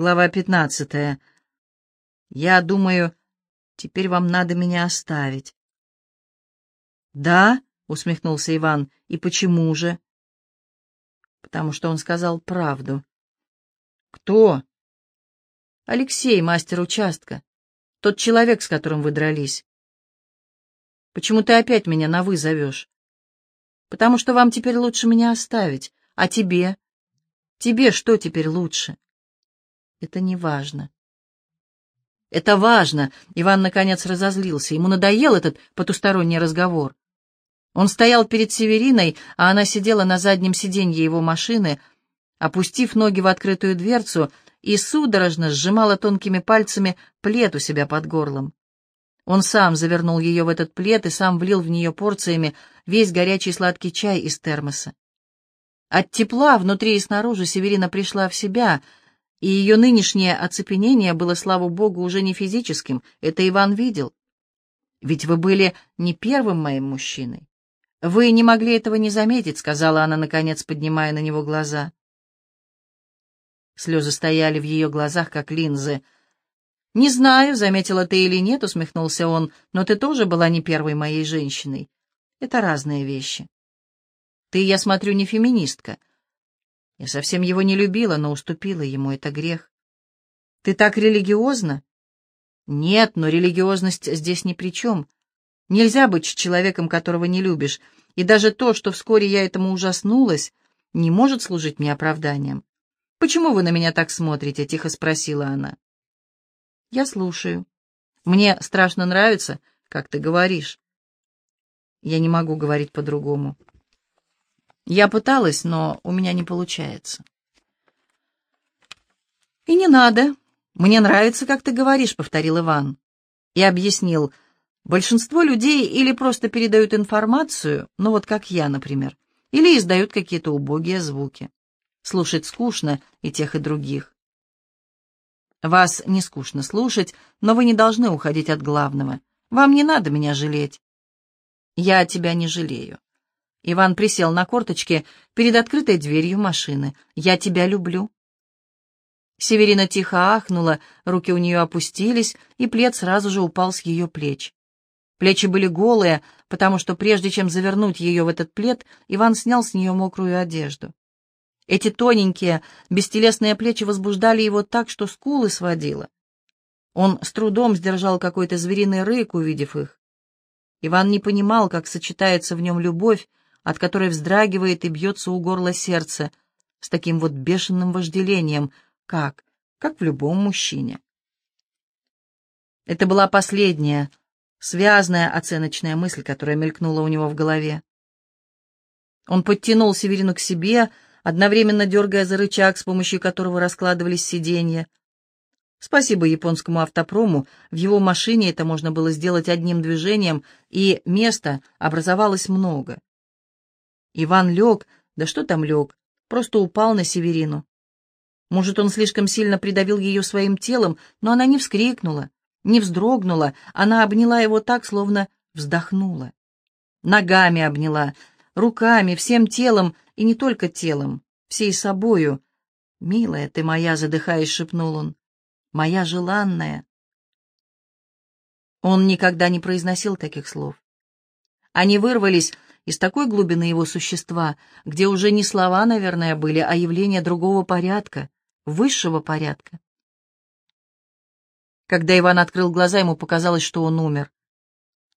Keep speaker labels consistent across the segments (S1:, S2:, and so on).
S1: Глава пятнадцатая. Я думаю, теперь вам надо меня оставить. Да, усмехнулся Иван. И почему же? Потому что он сказал правду. Кто? Алексей, мастер участка. Тот человек, с которым вы дрались. Почему ты опять меня на «вы» зовешь? Потому что вам теперь лучше меня оставить. А тебе? Тебе что теперь лучше? Это не важно. Это важно. Иван наконец разозлился. Ему надоел этот потусторонний разговор. Он стоял перед Севериной, а она сидела на заднем сиденье его машины, опустив ноги в открытую дверцу и судорожно сжимала тонкими пальцами плед у себя под горлом. Он сам завернул ее в этот плед и сам влил в нее порциями весь горячий сладкий чай из термоса. От тепла внутри и снаружи Северина пришла в себя — и ее нынешнее оцепенение было, слава богу, уже не физическим, это Иван видел. Ведь вы были не первым моим мужчиной. Вы не могли этого не заметить, сказала она, наконец, поднимая на него глаза. Слезы стояли в ее глазах, как линзы. «Не знаю, заметила ты или нет», — усмехнулся он, «но ты тоже была не первой моей женщиной. Это разные вещи. Ты, я смотрю, не феминистка. Я совсем его не любила, но уступила ему, это грех. Ты так религиозна? Нет, но религиозность здесь ни при чем. Нельзя быть человеком, которого не любишь, и даже то, что вскоре я этому ужаснулась, не может служить мне оправданием. «Почему вы на меня так смотрите?» — тихо спросила она. «Я слушаю. Мне страшно нравится, как ты говоришь. Я не могу говорить по-другому. Я пыталась, но у меня не получается. «И не надо. Мне нравится, как ты говоришь», — повторил Иван. И объяснил, большинство людей или просто передают информацию, ну вот как я, например, или издают какие-то убогие звуки. Слушать скучно и тех, и других. Вас не скучно слушать, но вы не должны уходить от главного. Вам не надо меня жалеть. Я тебя не жалею. Иван присел на корточки перед открытой дверью машины. «Я тебя люблю». Северина тихо ахнула, руки у нее опустились, и плед сразу же упал с ее плеч. Плечи были голые, потому что прежде чем завернуть ее в этот плед, Иван снял с нее мокрую одежду. Эти тоненькие, бестелесные плечи возбуждали его так, что скулы сводило. Он с трудом сдержал какой-то звериный рык, увидев их. Иван не понимал, как сочетается в нем любовь от которой вздрагивает и бьется у горла сердце, с таким вот бешеным вожделением, как, как в любом мужчине. Это была последняя, связная оценочная мысль, которая мелькнула у него в голове. Он подтянул Северину к себе, одновременно дергая за рычаг, с помощью которого раскладывались сиденья. Спасибо японскому автопрому, в его машине это можно было сделать одним движением, и места образовалось много. Иван лег, да что там лег, просто упал на Северину. Может, он слишком сильно придавил ее своим телом, но она не вскрикнула, не вздрогнула, она обняла его так, словно вздохнула. Ногами обняла, руками, всем телом, и не только телом, всей собою. «Милая ты моя», — задыхаясь, шепнул он, — «моя желанная». Он никогда не произносил таких слов. Они вырвались из такой глубины его существа, где уже не слова, наверное, были, а явления другого порядка, высшего порядка. Когда Иван открыл глаза, ему показалось, что он умер.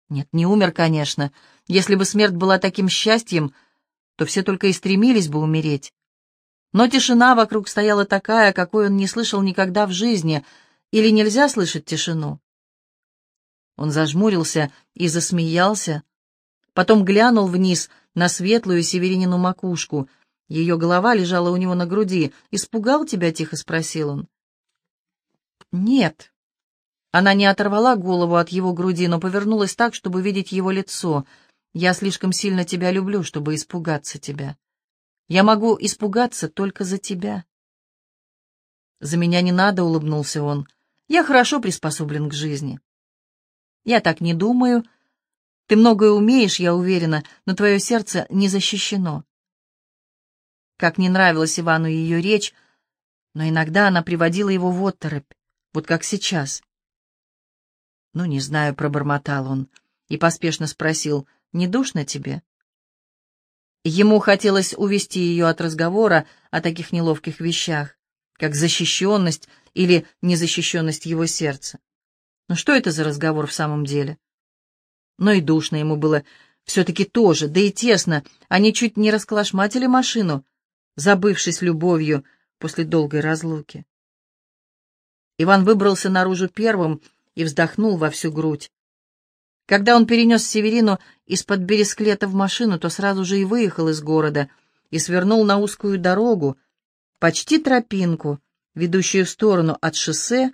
S1: Нет, не умер, конечно. Если бы смерть была таким счастьем, то все только и стремились бы умереть. Но тишина вокруг стояла такая, какой он не слышал никогда в жизни, или нельзя слышать тишину. Он зажмурился и засмеялся, Потом глянул вниз на светлую северинину макушку. Ее голова лежала у него на груди. «Испугал тебя?» — тихо спросил он. «Нет». Она не оторвала голову от его груди, но повернулась так, чтобы видеть его лицо. «Я слишком сильно тебя люблю, чтобы испугаться тебя. Я могу испугаться только за тебя». «За меня не надо», — улыбнулся он. «Я хорошо приспособлен к жизни». «Я так не думаю», — ты многое умеешь, я уверена, но твое сердце не защищено. Как не нравилась Ивану ее речь, Но иногда она приводила его в отторопь, вот как сейчас. «Ну, не знаю», — пробормотал он и поспешно спросил, «Не душно тебе?» Ему хотелось увести ее от разговора о таких неловких вещах, как защищенность или незащищенность его сердца. Но что это за разговор в самом деле? Но и душно ему было все-таки тоже, да и тесно. Они чуть не расколошматили машину, забывшись любовью после долгой разлуки. Иван выбрался наружу первым и вздохнул во всю грудь. Когда он перенес Северину из-под бересклета в машину, то сразу же и выехал из города и свернул на узкую дорогу, почти тропинку, ведущую в сторону от шоссе,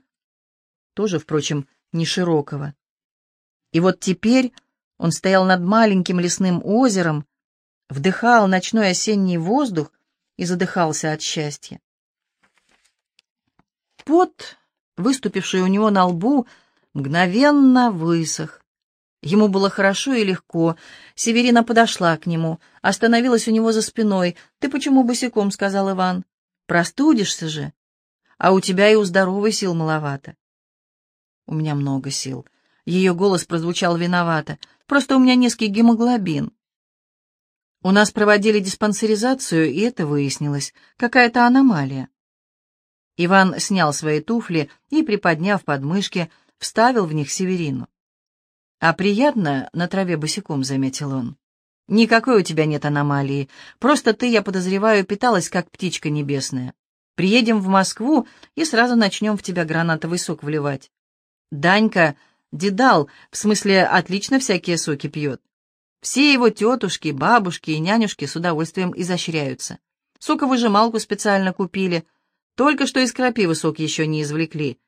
S1: тоже, впрочем, не широкого. И вот теперь он стоял над маленьким лесным озером, вдыхал ночной осенний воздух и задыхался от счастья. Пот, выступивший у него на лбу, мгновенно высох. Ему было хорошо и легко. Северина подошла к нему, остановилась у него за спиной. «Ты почему босиком?» — сказал Иван. «Простудишься же. А у тебя и у здоровой сил маловато». «У меня много сил». Ее голос прозвучал виновато. «Просто у меня низкий гемоглобин». У нас проводили диспансеризацию, и это выяснилось. Какая-то аномалия. Иван снял свои туфли и, приподняв подмышки, вставил в них Северину. «А приятно на траве босиком», — заметил он. «Никакой у тебя нет аномалии. Просто ты, я подозреваю, питалась, как птичка небесная. Приедем в Москву и сразу начнем в тебя гранатовый сок вливать. Данька, дедал, в смысле, отлично всякие соки пьет. Все его тетушки, бабушки и нянюшки с удовольствием изощряются. Соковыжималку специально купили. Только что из крапивы сок еще не извлекли.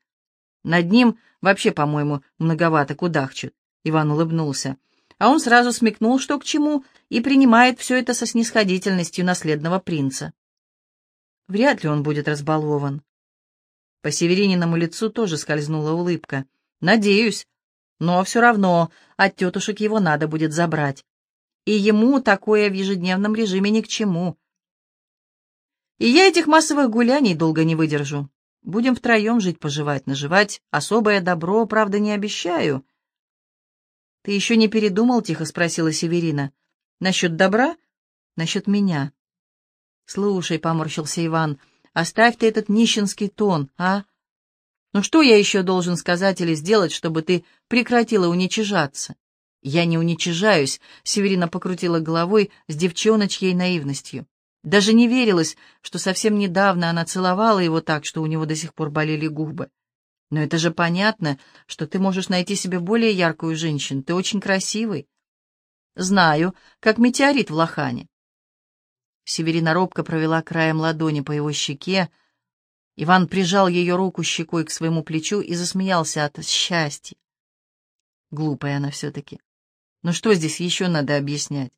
S1: Над ним вообще, по-моему, многовато кудахчут. Иван улыбнулся. А он сразу смекнул, что к чему, и принимает все это со снисходительностью наследного принца. Вряд ли он будет разбалован. По Северининому лицу тоже скользнула улыбка. «Надеюсь. Но все равно от тетушек его надо будет забрать. И ему такое в ежедневном режиме ни к чему. И я этих массовых гуляний долго не выдержу. Будем втроем жить-поживать, наживать особое добро, правда, не обещаю». «Ты еще не передумал?» — тихо спросила Северина. «Насчет добра? Насчет меня?» «Слушай», — поморщился Иван, — «оставь ты этот нищенский тон, а? Ну что я еще должен сказать или сделать, чтобы ты прекратила уничижаться?» «Я не уничижаюсь», — Северина покрутила головой с девчоночьей наивностью. Даже не верилось, что совсем недавно она целовала его так, что у него до сих пор болели губы. Но это же понятно, что ты можешь найти себе более яркую женщину. Ты очень красивый. Знаю, как метеорит в лохане. Северина робко провела краем ладони по его щеке. Иван прижал ее руку щекой к своему плечу и засмеялся от счастья. Глупая она все-таки. Но что здесь еще надо объяснять?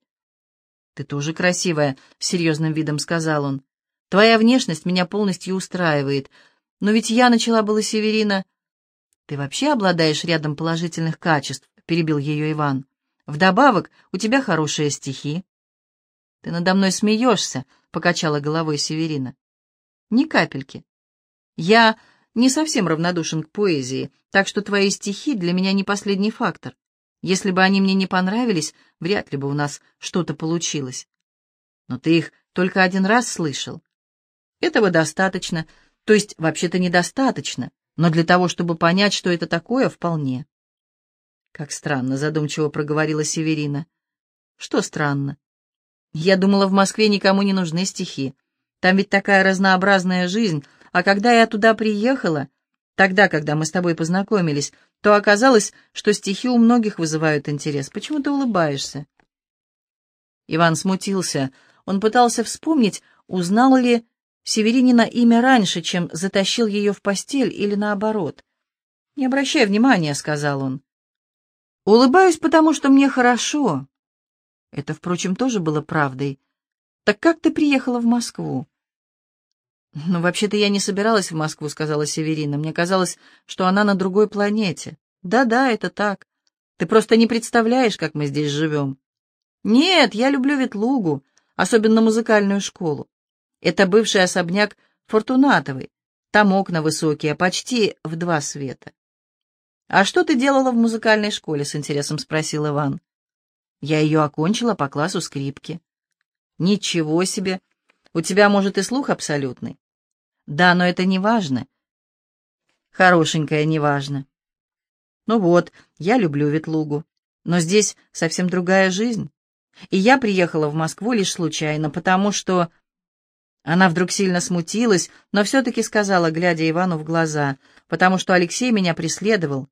S1: «Ты тоже красивая», — серьезным видом сказал он. «Твоя внешность меня полностью устраивает, но ведь я начала было Северина. Ты вообще обладаешь рядом положительных качеств, перебил ее Иван. Вдобавок, у тебя хорошие стихи. Ты надо мной смеешься, покачала головой Северина. Ни капельки. Я не совсем равнодушен к поэзии, так что твои стихи для меня не последний фактор. Если бы они мне не понравились, вряд ли бы у нас что-то получилось. Но ты их только один раз слышал. Этого достаточно, то есть, вообще-то недостаточно, но для того, чтобы понять, что это такое, вполне. Как странно, задумчиво проговорила Северина. Что странно? Я думала, в Москве никому не нужны стихи. Там ведь такая разнообразная жизнь, а когда я туда приехала, тогда, когда мы с тобой познакомились, то оказалось, что стихи у многих вызывают интерес. Почему ты улыбаешься? Иван смутился. Он пытался вспомнить, узнал ли Северинина имя раньше, чем затащил ее в постель или наоборот. «Не обращай внимания», — сказал он. «Улыбаюсь, потому что мне хорошо». Это, впрочем, тоже было правдой. «Так как ты приехала в Москву?» «Ну, вообще-то я не собиралась в Москву», — сказала Северина. «Мне казалось, что она на другой планете». «Да-да, это так. Ты просто не представляешь, как мы здесь живем». «Нет, я люблю Ветлугу, особенно музыкальную школу. Это бывший особняк Фортунатовой, Там окна высокие, почти в два света. «А что ты делала в музыкальной школе?» — с интересом спросил Иван. «Я ее окончила по классу скрипки». «Ничего себе! У тебя, может, и слух абсолютный?» «Да, но это не важно». «Хорошенькая, не важно». «Ну вот, я люблю Ветлугу, но здесь совсем другая жизнь. И я приехала в Москву лишь случайно, потому что...» Она вдруг сильно смутилась, но все-таки сказала, глядя Ивану в глаза, потому что Алексей меня преследовал,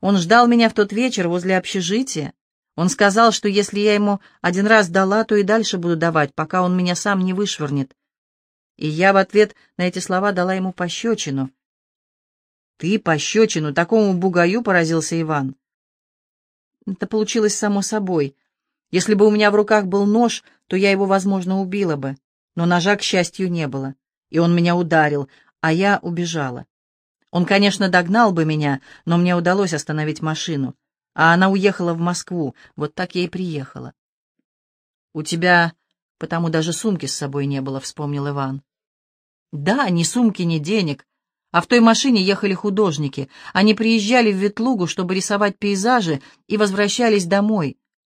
S1: он ждал меня в тот вечер возле общежития. Он сказал, что если я ему один раз дала, то и дальше буду давать, пока он меня сам не вышвырнет. И я в ответ на эти слова дала ему пощечину. «Ты пощечину такому бугаю?» — поразился Иван. Это получилось само собой. Если бы у меня в руках был нож, то я его, возможно, убила бы. Но ножа, к счастью, не было. И он меня ударил, а я убежала. Он, конечно, догнал бы меня, но мне удалось остановить машину, а она уехала в Москву, вот так я и приехала. «У тебя потому даже сумки с собой не было», — вспомнил Иван. «Да, ни сумки, ни денег. А в той машине ехали художники. Они приезжали в Ветлугу, чтобы рисовать пейзажи, и возвращались домой.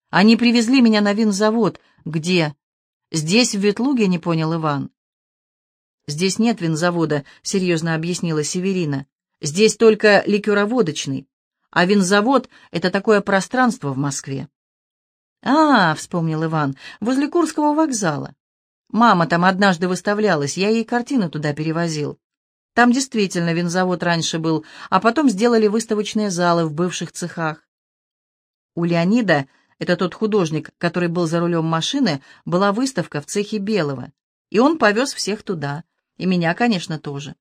S1: Они привезли меня на винзавод. Где?» «Здесь, в Ветлуге», — не понял Иван. «Здесь нет винзавода», — серьезно объяснила Северина. «Здесь только ликероводочный, а винзавод — это такое пространство в Москве». «А, — вспомнил Иван, — возле Курского вокзала. Мама там однажды выставлялась, я ей картины туда перевозил. Там действительно винзавод раньше был, а потом сделали выставочные залы в бывших цехах. У Леонида, это тот художник, который был за рулем машины, была выставка в цехе Белого, и он повез всех туда. И меня, конечно, тоже.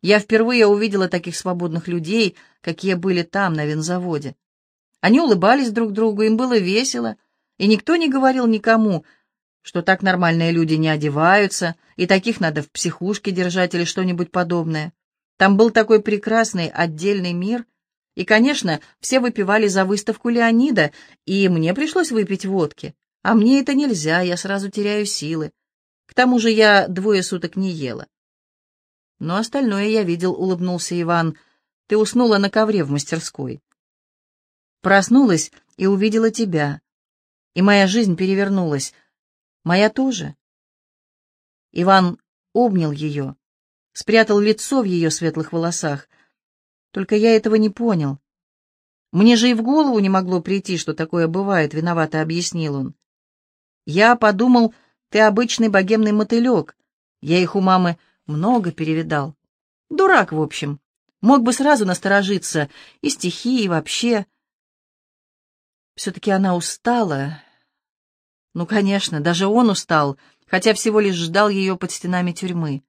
S1: Я впервые увидела таких свободных людей, какие были там, на винзаводе. Они улыбались друг другу, им было весело, и никто не говорил никому, что так нормальные люди не одеваются, и таких надо в психушке держать или что-нибудь подобное. Там был такой прекрасный отдельный мир, и, конечно, все выпивали за выставку Леонида, и мне пришлось выпить водки. А мне это нельзя, я сразу теряю силы. К тому же я двое суток не ела. Но остальное я видел, улыбнулся Иван. Ты уснула на ковре в мастерской. Проснулась и увидела тебя. И моя жизнь перевернулась. Моя тоже. Иван обнял ее, спрятал лицо в ее светлых волосах. Только я этого не понял. Мне же и в голову не могло прийти, что такое бывает, виновато объяснил он. Я подумал, ты обычный богемный мотылек. Я их у мамы много перевидал. Дурак, в общем. Мог бы сразу насторожиться. И стихи, и вообще. Все-таки она устала. Ну, конечно, даже он устал, хотя всего лишь ждал ее под стенами тюрьмы.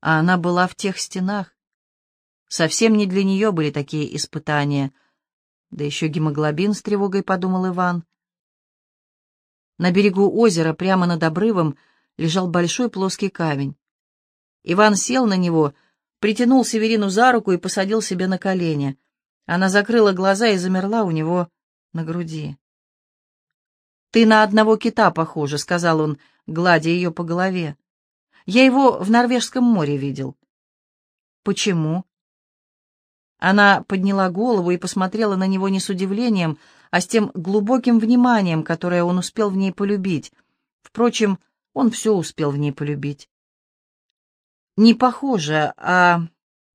S1: А она была в тех стенах. Совсем не для нее были такие испытания. Да еще гемоглобин с тревогой, подумал Иван. На берегу озера, прямо над обрывом, лежал большой плоский камень. Иван сел на него, притянул Северину за руку и посадил себе на колени. Она закрыла глаза и замерла у него на груди. «Ты на одного кита похожа», — сказал он, гладя ее по голове. «Я его в Норвежском море видел». «Почему?» Она подняла голову и посмотрела на него не с удивлением, а с тем глубоким вниманием, которое он успел в ней полюбить. Впрочем, он все успел в ней полюбить. Не похоже, а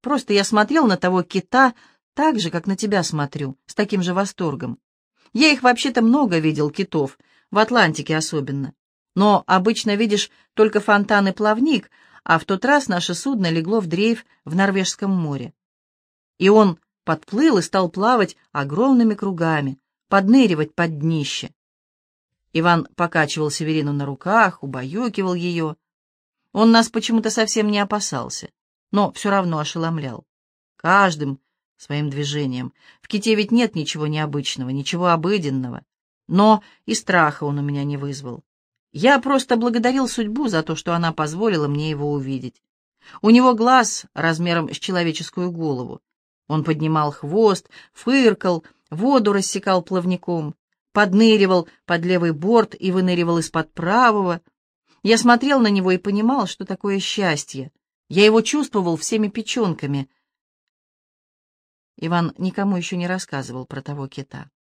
S1: просто я смотрел на того кита так же, как на тебя смотрю, с таким же восторгом. Я их вообще-то много видел, китов, в Атлантике особенно. Но обычно видишь только фонтан и плавник, а в тот раз наше судно легло в дрейф в Норвежском море. И он подплыл и стал плавать огромными кругами, подныривать под днище. Иван покачивал Северину на руках, убаюкивал ее. Он нас почему-то совсем не опасался, но все равно ошеломлял. Каждым своим движением. В ките ведь нет ничего необычного, ничего обыденного. Но и страха он у меня не вызвал. Я просто благодарил судьбу за то, что она позволила мне его увидеть. У него глаз размером с человеческую голову. Он поднимал хвост, фыркал, воду рассекал плавником, подныривал под левый борт и выныривал из-под правого. Я смотрел на него и понимал, что такое счастье. Я его чувствовал всеми печенками. Иван никому еще не рассказывал про того кита.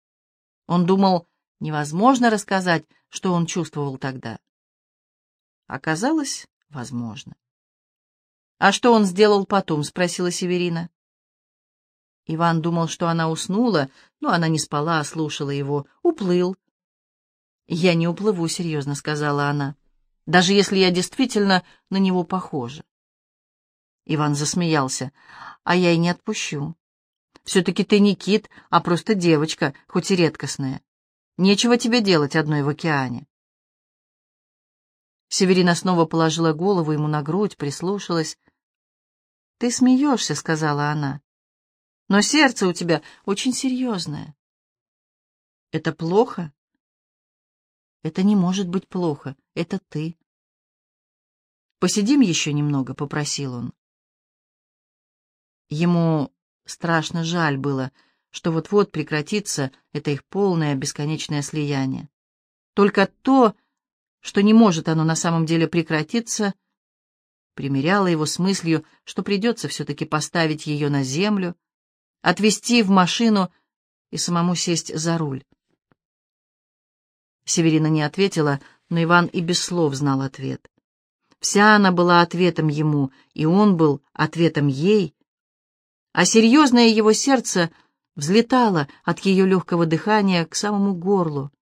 S1: Он думал, невозможно рассказать, что он чувствовал тогда. Оказалось, возможно. «А что он сделал потом?» — спросила Северина. Иван думал, что она уснула, но она не спала, а слушала его. Уплыл. «Я не уплыву», — серьезно сказала она, — «даже если я действительно на него похожа». Иван засмеялся. «А я и не отпущу. Все-таки ты не кит, а просто девочка, хоть и редкостная. Нечего тебе делать одной в океане». Северина снова положила голову ему на грудь, прислушалась. «Ты смеешься», — сказала она. «Но сердце у тебя очень серьезное». «Это плохо?» «Это не может быть плохо. Это ты». «Посидим еще немного», — попросил он. Ему страшно жаль было, что вот-вот прекратится это их полное бесконечное слияние. Только то, что не может оно на самом деле прекратиться, примеряло его с мыслью, что придется все-таки поставить ее на землю, отвезти в машину и самому сесть за руль. Северина не ответила, но Иван и без слов знал ответ. Вся она была ответом ему, и он был ответом ей, а серьезное его сердце взлетало от ее легкого дыхания к самому горлу.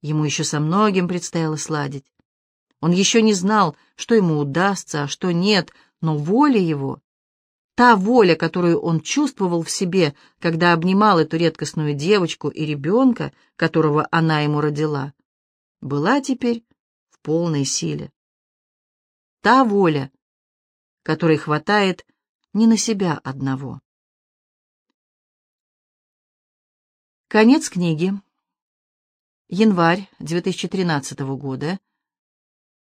S1: Ему еще со многим предстояло сладить. Он еще не знал, что ему удастся, а что нет, но воля его, та воля, которую он чувствовал в себе, когда обнимал эту редкостную девочку и ребенка, которого она ему родила, была теперь в полной силе. Та воля, которой хватает не на себя одного. Конец книги. Январь 2013 года.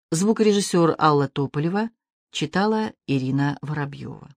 S1: Звукорежиссер Алла Тополева читала Ирина Воробьева.